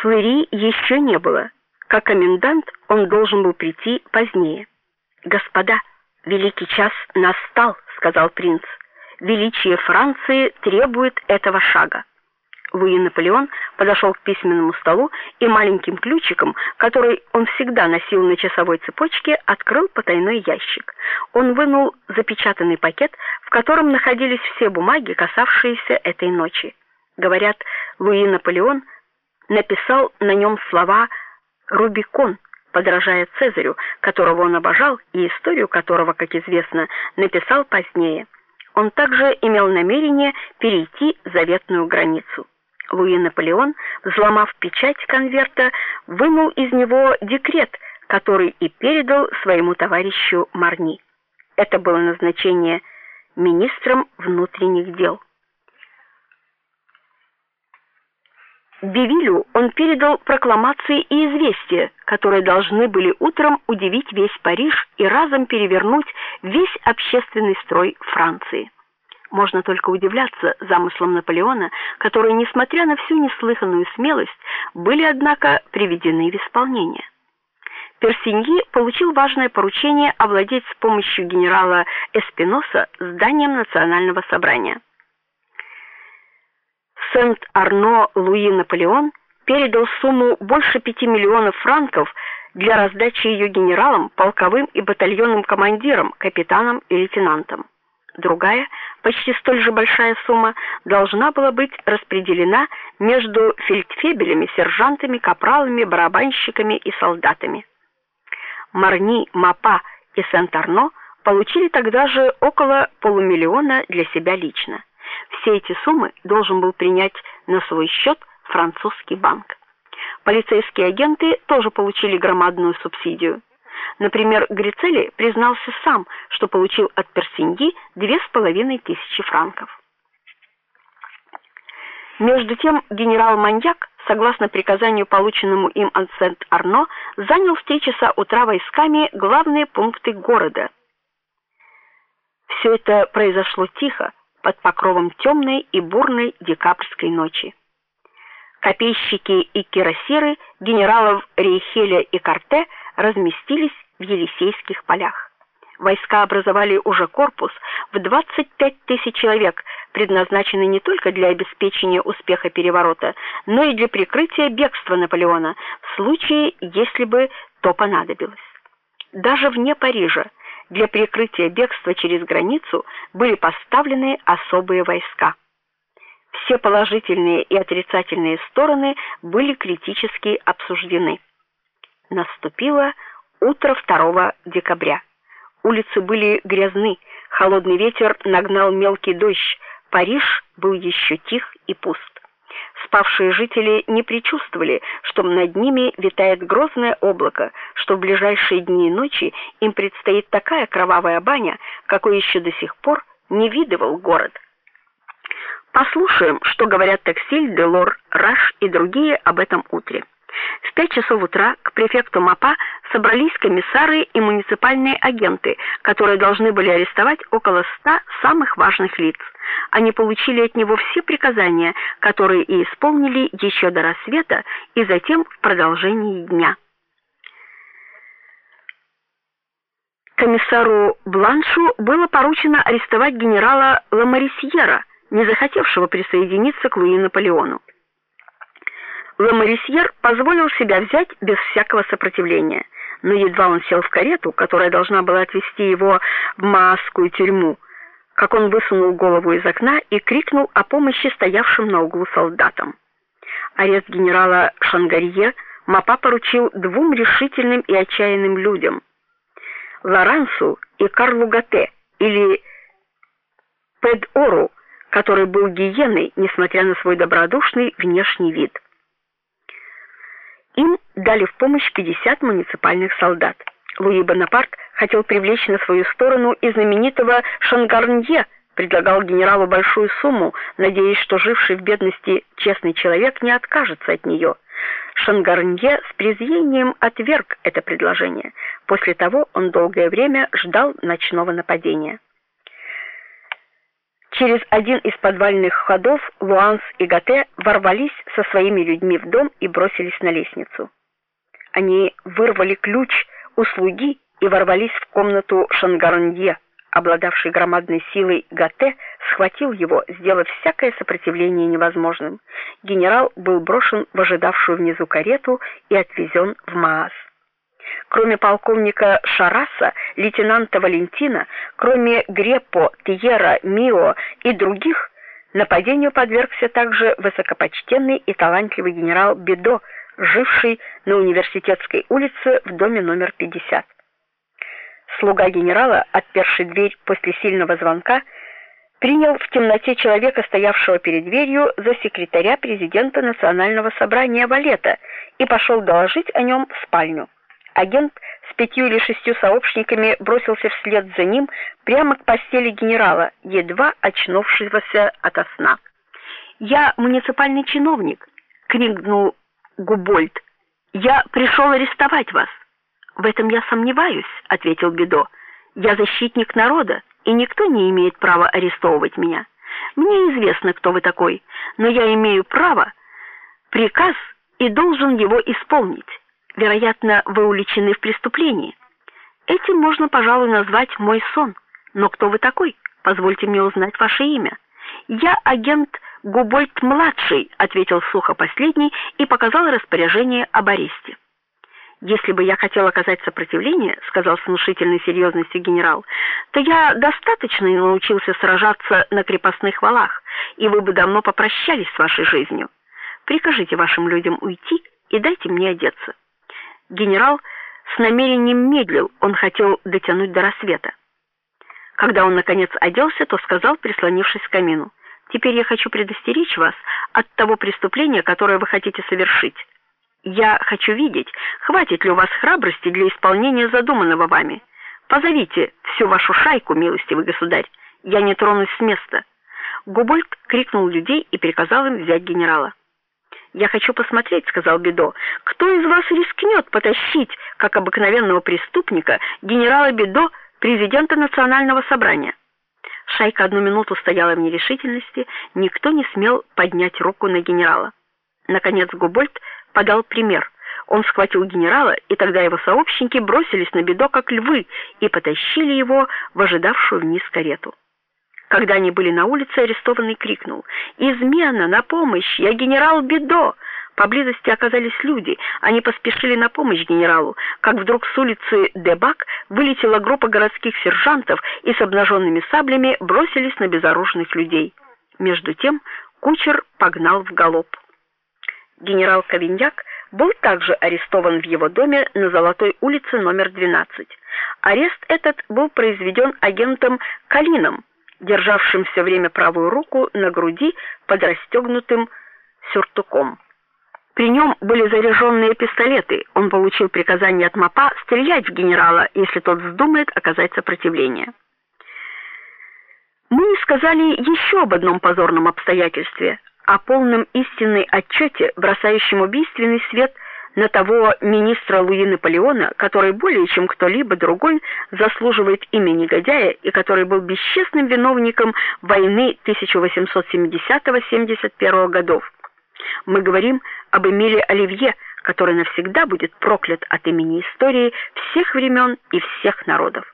Флери еще не было. Как комендант он должен был прийти позднее. "Господа, великий час настал", сказал принц. "Величие Франции требует этого шага". Луи Наполеон подошел к письменному столу и маленьким ключиком, который он всегда носил на часовой цепочке, открыл потайной ящик. Он вынул запечатанный пакет, в котором находились все бумаги, касавшиеся этой ночи. Говорят, Луи Наполеон написал на нем слова Рубикон, подражая Цезарю, которого он обожал и историю которого, как известно, написал позднее. Он также имел намерение перейти заветную границу. Луи Наполеон, взломав печать конверта, вынул из него декрет, который и передал своему товарищу Марни. Это было назначение министром внутренних дел. Бевилю он передал прокламации и известия, которые должны были утром удивить весь Париж и разом перевернуть весь общественный строй Франции. Можно только удивляться замыслам Наполеона, которые, несмотря на всю неслыханную смелость, были однако приведены в исполнение. Персиньи получил важное поручение овладеть с помощью генерала Эспиноса зданием национального собрания. Сент-Арно Луи Наполеон передал сумму больше 5 миллионов франков для раздачи ее генералам, полковым и батальонным командирам, капитанам и лейтенантам. Другая, почти столь же большая сумма должна была быть распределена между фельдфебелями, сержантами, капралами, барабанщиками и солдатами. Марни, Мапа и Сент-Арно получили тогда же около полумиллиона для себя лично. Все эти суммы должен был принять на свой счет французский банк. Полицейские агенты тоже получили громадную субсидию. Например, Грицели признался сам, что получил от Персиньи две с половиной тысячи франков. Между тем генерал Маньяк, согласно приказанию, полученному им от Сент-Арно, занял в три часа утра войсками главные пункты города. Все это произошло тихо, под покровом темной и бурной декабрьской ночи. Копейщики и кирасиры генералов Рейхеля и Карте разместились в Елисейских полях. Войска образовали уже корпус в 25 тысяч человек, предназначенный не только для обеспечения успеха переворота, но и для прикрытия бегства Наполеона в случае, если бы то понадобилось. Даже вне Парижа для прикрытия бегства через границу были поставлены особые войска. Все положительные и отрицательные стороны были критически обсуждены. Наступило утро 2 декабря. Улицы были грязны, холодный ветер нагнал мелкий дождь. Париж был еще тих и пуст. Спавшие жители не предчувствовали, что над ними витает грозное облако, что в ближайшие дни и ночи им предстоит такая кровавая баня, какой еще до сих пор не видывал город. Послушаем, что говорят Таксиль, Делор, Раш и другие об этом утре. В пять часов утра к префекту МАПА собрались комиссары и муниципальные агенты, которые должны были арестовать около ста самых важных лиц. Они получили от него все приказания, которые и исполнили еще до рассвета и затем в продолжении дня. Комиссару Бланшу было поручено арестовать генерала Ламарисьера, не захотевшего присоединиться к Луи Наполеону. Ламарисьер позволил себя взять без всякого сопротивления, но едва он сел в карету, которая должна была отвезти его в Маасскую тюрьму, как он высунул голову из окна и крикнул о помощи стоявшим на углу солдатам. Арест генерала Шангарье Мапа поручил двум решительным и отчаянным людям: Лорансу и Карлу Гате или Педору, который был гиеной, несмотря на свой добродушный внешний вид. Им дали в помощь 50 муниципальных солдат. Луи Бонапарт хотел привлечь на свою сторону и знаменитого Шангарнье, предлагал генералу большую сумму, надеясь, что живший в бедности честный человек не откажется от нее. Шангарнье с презрением отверг это предложение. После того он долгое время ждал ночного нападения. Через один из подвальных ходов Луанс и Гате ворвались со своими людьми в дом и бросились на лестницу. Они вырвали ключ у слуги и ворвались в комнату Шангарнье. Обладавший громадной силой Гате схватил его, сделав всякое сопротивление невозможным. Генерал был брошен в ожидавшую внизу карету и отвезен в Маас. Кроме полковника Шараса, лейтенанта Валентина, кроме Греппо, Тьера, Мио и других, нападению подвергся также высокопочтенный и талантливый генерал Бедо, живший на университетской улице в доме номер 50. Слуга генерала, отперший дверь после сильного звонка, принял в темноте человека, стоявшего перед дверью, за секретаря президента Национального собрания Валета и пошел доложить о нем в спальню. Агент с пятью или шестью сообщниками бросился вслед за ним прямо к постели генерала, едва очнувшегося ото сна. "Я муниципальный чиновник", крикнул Губольд. "Я пришел арестовать вас". В этом я сомневаюсь, ответил Бедо. Я защитник народа, и никто не имеет права арестовывать меня. Мне известно, кто вы такой, но я имею право приказ и должен его исполнить. Вероятно, вы уличены в преступлении. Этим можно, пожалуй, назвать мой сон. Но кто вы такой? Позвольте мне узнать ваше имя. Я агент Губольд младший, ответил сухо последний и показал распоряжение об аресте. Если бы я хотел оказать сопротивление, сказал с внушительной серьезностью генерал, то я достаточно научился сражаться на крепостных валах, и вы бы давно попрощались с вашей жизнью. Прикажите вашим людям уйти и дайте мне одеться. Генерал с намерением медлил, он хотел дотянуть до рассвета. Когда он наконец оделся, то сказал, прислонившись к камину: "Теперь я хочу предостеречь вас от того преступления, которое вы хотите совершить. Я хочу видеть, хватит ли у вас храбрости для исполнения задуманного вами. Позовите всю вашу шайку, милостивый государь. Я не тронусь с места". Губольд крикнул людей и приказал им взять генерала. Я хочу посмотреть, сказал Бедо. Кто из вас рискнет потащить, как обыкновенного преступника, генерала Бедо, президента национального собрания? Шайка одну минуту стояла в нерешительности, никто не смел поднять руку на генерала. Наконец Губольд подал пример. Он схватил генерала, и тогда его сообщники бросились на Бедо как львы и потащили его в ожидавшую вниз карету. Когда они были на улице, арестованный крикнул: "Измена, на помощь! Я генерал Бедо!" Поблизости оказались люди. Они поспешили на помощь генералу, как вдруг с улицы Дебак вылетела группа городских сержантов и с обнаженными саблями бросились на безоружных людей. Между тем кучер погнал в галоп. Генерал Кавиньяк был также арестован в его доме на Золотой улице номер 12. Арест этот был произведен агентом Калином, державшим все время правую руку на груди под расстегнутым сюртуком. При нем были заряженные пистолеты. Он получил приказание от МАПа стрелять в генерала, если тот вздумает оказать сопротивление. Мы сказали еще об одном позорном обстоятельстве, о полном истинной отчете, бросающем убийственный свет на того министра Луи Наполеона, который более чем кто-либо другой заслуживает имени негодяя и который был бесчестным виновником войны 1870-71 годов. Мы говорим об Эмиле Оливье, который навсегда будет проклят от имени истории всех времен и всех народов.